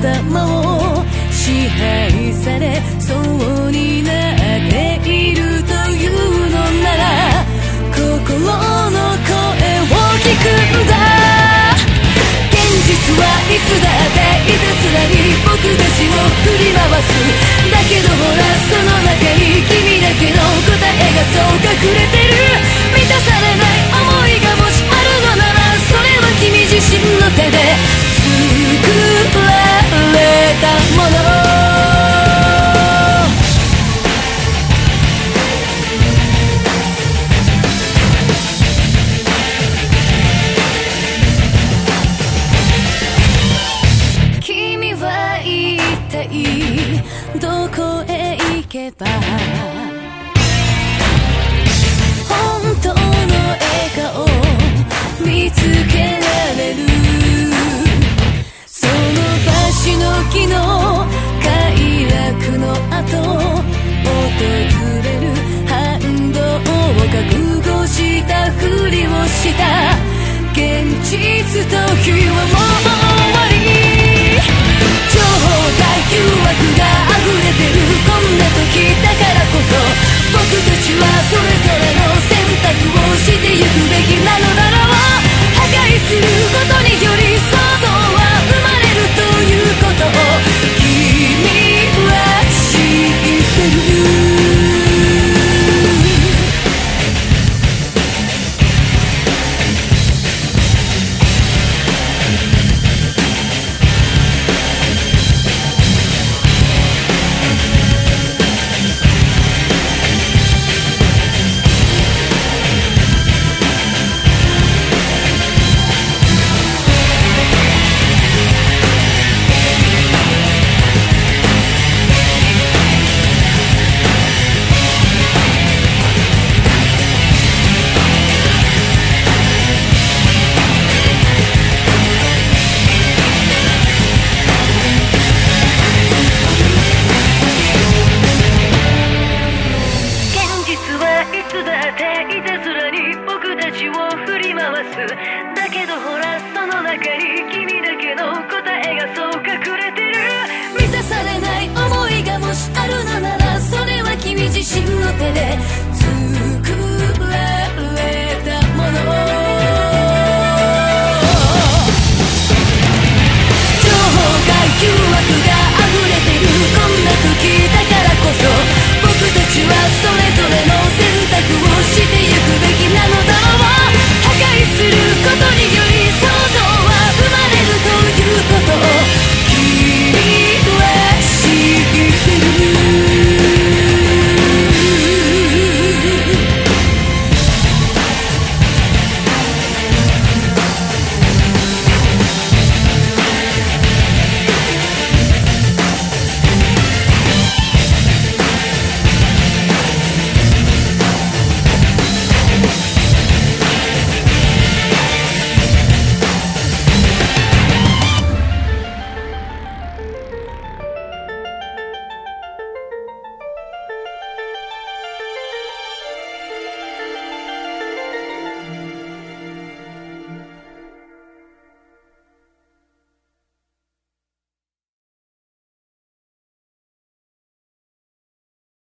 頭を支配されそうになっているというのなら心の声を聞くんだ。現実はいつだっていたずらに僕たちを振り回す。だけどほらその中に君だけの答えがそう隠れてこへ行けば本当の笑顔見つけられる。その場しの木の快楽の後訪れる。反動を覚悟したふりをした。現実と日は中に君だけの答えがそう隠れてる。満たされない思いがもしあるのならそれは君自身の手で。